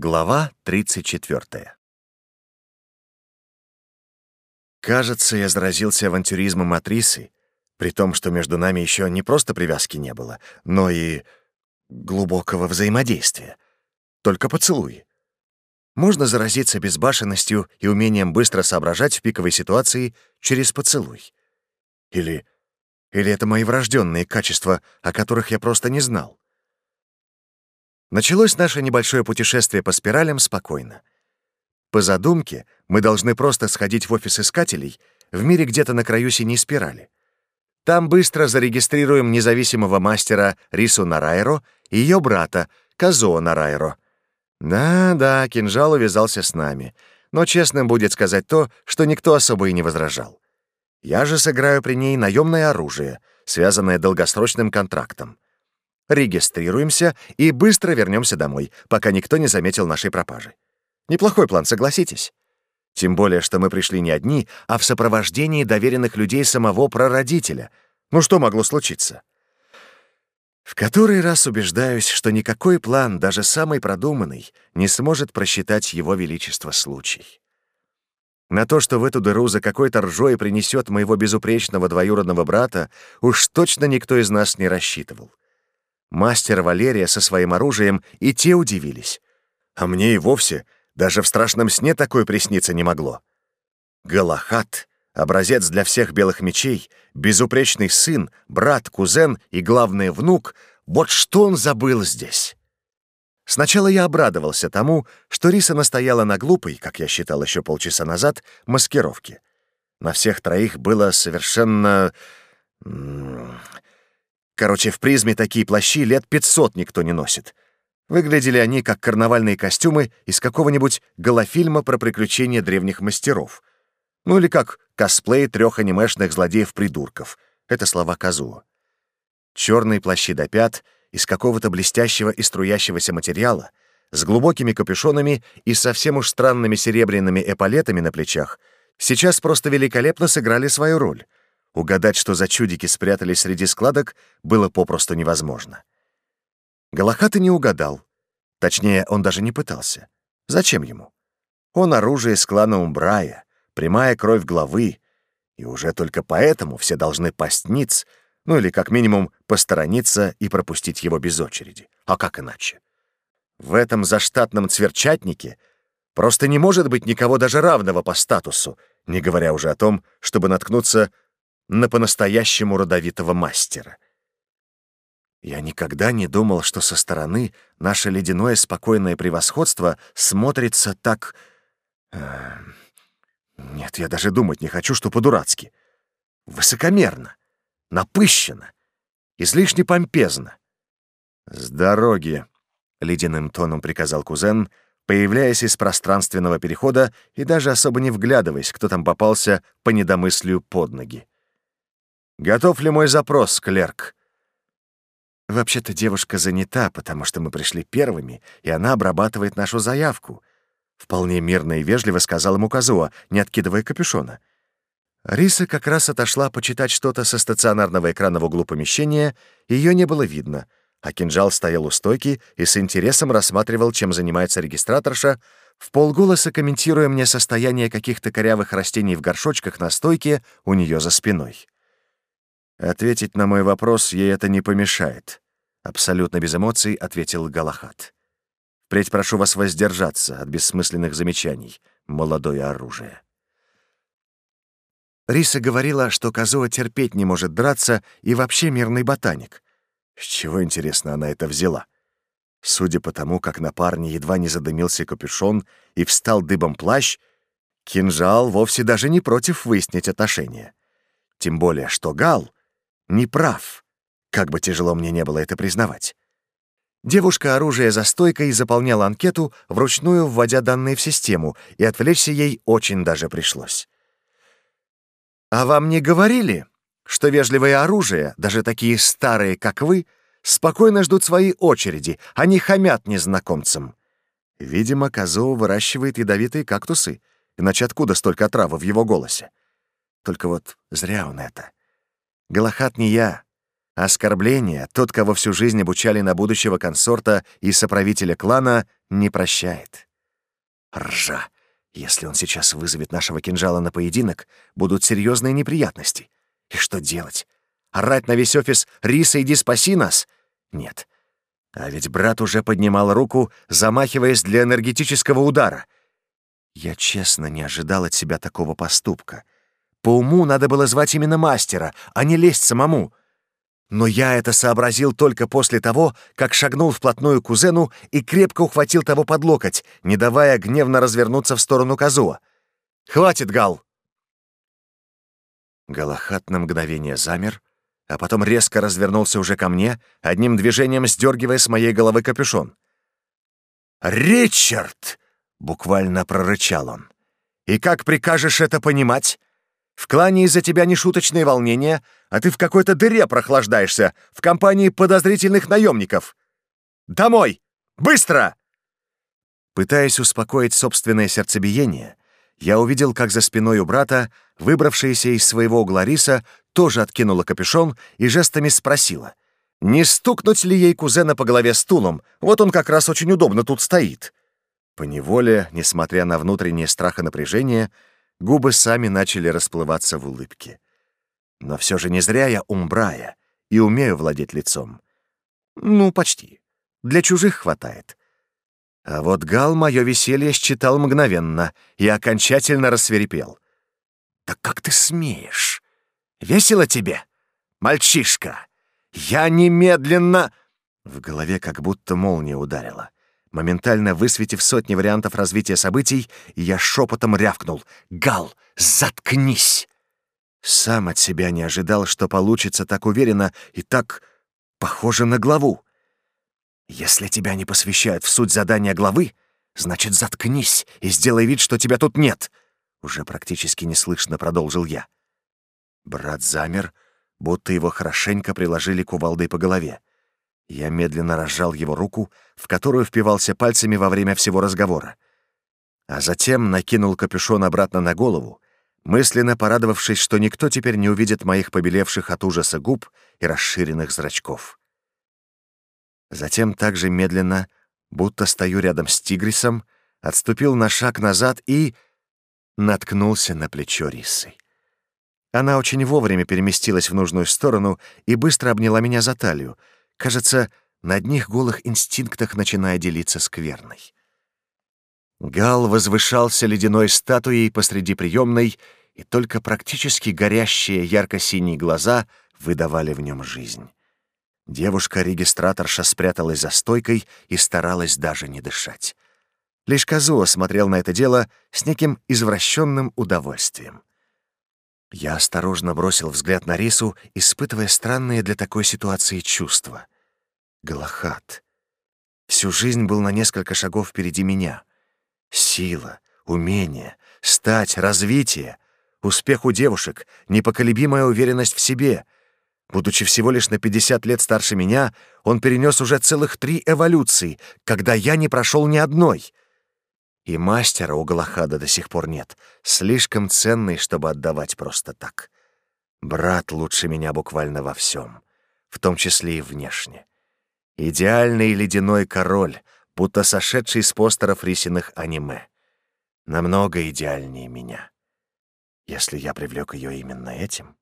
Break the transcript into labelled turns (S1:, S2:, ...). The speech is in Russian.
S1: Глава 34. Кажется, я заразился авантюризмом актрисы, при том, что между нами еще не просто привязки не было, но и глубокого взаимодействия. Только поцелуй. Можно заразиться безбашенностью и умением быстро соображать в пиковой ситуации через поцелуй. Или... Или это мои врожденные качества, о которых я просто не знал. Началось наше небольшое путешествие по спиралям спокойно. По задумке, мы должны просто сходить в офис искателей в мире где-то на краю синей спирали. Там быстро зарегистрируем независимого мастера Рису Нарайро и ее брата Казо Нарайро. Да-да, кинжал увязался с нами, но честным будет сказать то, что никто особо и не возражал. Я же сыграю при ней наемное оружие, связанное долгосрочным контрактом регистрируемся и быстро вернемся домой, пока никто не заметил нашей пропажи. Неплохой план, согласитесь? Тем более, что мы пришли не одни, а в сопровождении доверенных людей самого прародителя. Ну что могло случиться? В который раз убеждаюсь, что никакой план, даже самый продуманный, не сможет просчитать его величество случай. На то, что в эту дыру за какой-то ржой принесет моего безупречного двоюродного брата, уж точно никто из нас не рассчитывал. Мастер Валерия со своим оружием, и те удивились. А мне и вовсе даже в страшном сне такое присниться не могло. Галахат, образец для всех белых мечей, безупречный сын, брат, кузен и, главный внук — вот что он забыл здесь. Сначала я обрадовался тому, что Риса настояла на глупой, как я считал еще полчаса назад, маскировке. На всех троих было совершенно... Короче, в призме такие плащи лет 500 никто не носит. Выглядели они как карнавальные костюмы из какого-нибудь голофильма про приключения древних мастеров. Ну или как косплей трех анимешных злодеев-придурков. Это слова Казуо. Черные плащи до пят из какого-то блестящего и струящегося материала, с глубокими капюшонами и совсем уж странными серебряными эполетами на плечах, сейчас просто великолепно сыграли свою роль — Угадать, что за чудики спрятались среди складок, было попросту невозможно. Галахаты не угадал. Точнее, он даже не пытался. Зачем ему? Он оружие из клана Умбрая, прямая кровь главы, и уже только поэтому все должны пасть ниц, ну или как минимум посторониться и пропустить его без очереди. А как иначе? В этом заштатном цверчатнике просто не может быть никого даже равного по статусу, не говоря уже о том, чтобы наткнуться на по-настоящему родовитого мастера. Я никогда не думал, что со стороны наше ледяное спокойное превосходство смотрится так... Э, нет, я даже думать не хочу, что по-дурацки. Высокомерно, напыщенно, излишне помпезно. «С дороги!» — ледяным тоном приказал кузен, появляясь из пространственного перехода и даже особо не вглядываясь, кто там попался по недомыслию под ноги. Готов ли мой запрос, клерк? Вообще-то девушка занята, потому что мы пришли первыми, и она обрабатывает нашу заявку. Вполне мирно и вежливо сказал ему Казуа, не откидывая капюшона. Риса как раз отошла почитать что-то со стационарного экрана в углу помещения, ее не было видно, а кинжал стоял у стойки и с интересом рассматривал, чем занимается регистраторша, в полголоса комментируя мне состояние каких-то корявых растений в горшочках на стойке у нее за спиной. «Ответить на мой вопрос ей это не помешает», — абсолютно без эмоций ответил Галахат. «Впредь прошу вас воздержаться от бессмысленных замечаний, молодое оружие». Риса говорила, что Козуа терпеть не может драться и вообще мирный ботаник. С чего, интересно, она это взяла? Судя по тому, как на парне едва не задымился капюшон и встал дыбом плащ, кинжал вовсе даже не против выяснить отношения. Тем более, что Гал неправ, как бы тяжело мне не было это признавать. Девушка оружия за стойкой заполняла анкету, вручную вводя данные в систему, и отвлечься ей очень даже пришлось. «А вам не говорили, что вежливое оружие, даже такие старые, как вы, спокойно ждут свои очереди, а они хамят незнакомцам?» Видимо, Казоу выращивает ядовитые кактусы, иначе откуда столько травы в его голосе? Только вот зря он это. Галахат не я. Оскорбление тот, кого всю жизнь обучали на будущего консорта и соправителя клана, не прощает. Ржа. Если он сейчас вызовет нашего кинжала на поединок, будут серьезные неприятности. И что делать? Орать на весь офис «Риса, иди спаси нас!» Нет. А ведь брат уже поднимал руку, замахиваясь для энергетического удара. Я честно не ожидал от себя такого поступка — по уму надо было звать именно мастера, а не лезть самому. Но я это сообразил только после того, как шагнул вплотную к кузену и крепко ухватил того под локоть, не давая гневно развернуться в сторону Казуа. «Хватит, Гал!» Галахат на мгновение замер, а потом резко развернулся уже ко мне, одним движением сдергивая с моей головы капюшон. «Ричард!» — буквально прорычал он. «И как прикажешь это понимать?» В клане из-за тебя нешуточные волнения, а ты в какой-то дыре прохлаждаешься, в компании подозрительных наемников. Домой! Быстро!» Пытаясь успокоить собственное сердцебиение, я увидел, как за спиной у брата, выбравшаяся из своего угла риса, тоже откинула капюшон и жестами спросила, не стукнуть ли ей кузена по голове стулом, вот он как раз очень удобно тут стоит. Поневоле, несмотря на внутренние страх и напряжение, Губы сами начали расплываться в улыбке. Но все же не зря я умбрая и умею владеть лицом. Ну, почти. Для чужих хватает. А вот Гал мое веселье считал мгновенно и окончательно рассверепел. Так как ты смеешь? Весело тебе? Мальчишка! Я немедленно...» В голове как будто молния ударила. Моментально высветив сотни вариантов развития событий, я шепотом рявкнул. «Гал, заткнись!» Сам от себя не ожидал, что получится так уверенно и так похоже на главу. «Если тебя не посвящают в суть задания главы, значит, заткнись и сделай вид, что тебя тут нет!» Уже практически неслышно продолжил я. Брат замер, будто его хорошенько приложили кувалдой по голове. Я медленно разжал его руку, в которую впивался пальцами во время всего разговора. А затем накинул капюшон обратно на голову, мысленно порадовавшись, что никто теперь не увидит моих побелевших от ужаса губ и расширенных зрачков. Затем также медленно, будто стою рядом с тигрисом, отступил на шаг назад и... наткнулся на плечо Рисы. Она очень вовремя переместилась в нужную сторону и быстро обняла меня за талию — Кажется, на одних голых инстинктах начиная делиться скверной. Гал возвышался ледяной статуей посреди приемной, и только практически горящие ярко-синие глаза выдавали в нем жизнь. Девушка-регистраторша спряталась за стойкой и старалась даже не дышать. Лишь Казуо смотрел на это дело с неким извращенным удовольствием. Я осторожно бросил взгляд на Рису, испытывая странные для такой ситуации чувства. Галахат. Всю жизнь был на несколько шагов впереди меня. Сила, умение, стать, развитие, успех у девушек, непоколебимая уверенность в себе. Будучи всего лишь на 50 лет старше меня, он перенес уже целых три эволюции, когда я не прошел ни одной — и мастера у Галахада до сих пор нет. Слишком ценный, чтобы отдавать просто так. Брат лучше меня буквально во всем, в том числе и внешне. Идеальный ледяной король, будто сошедший с постеров рисиных аниме. Намного идеальнее меня. Если я привлек ее именно этим.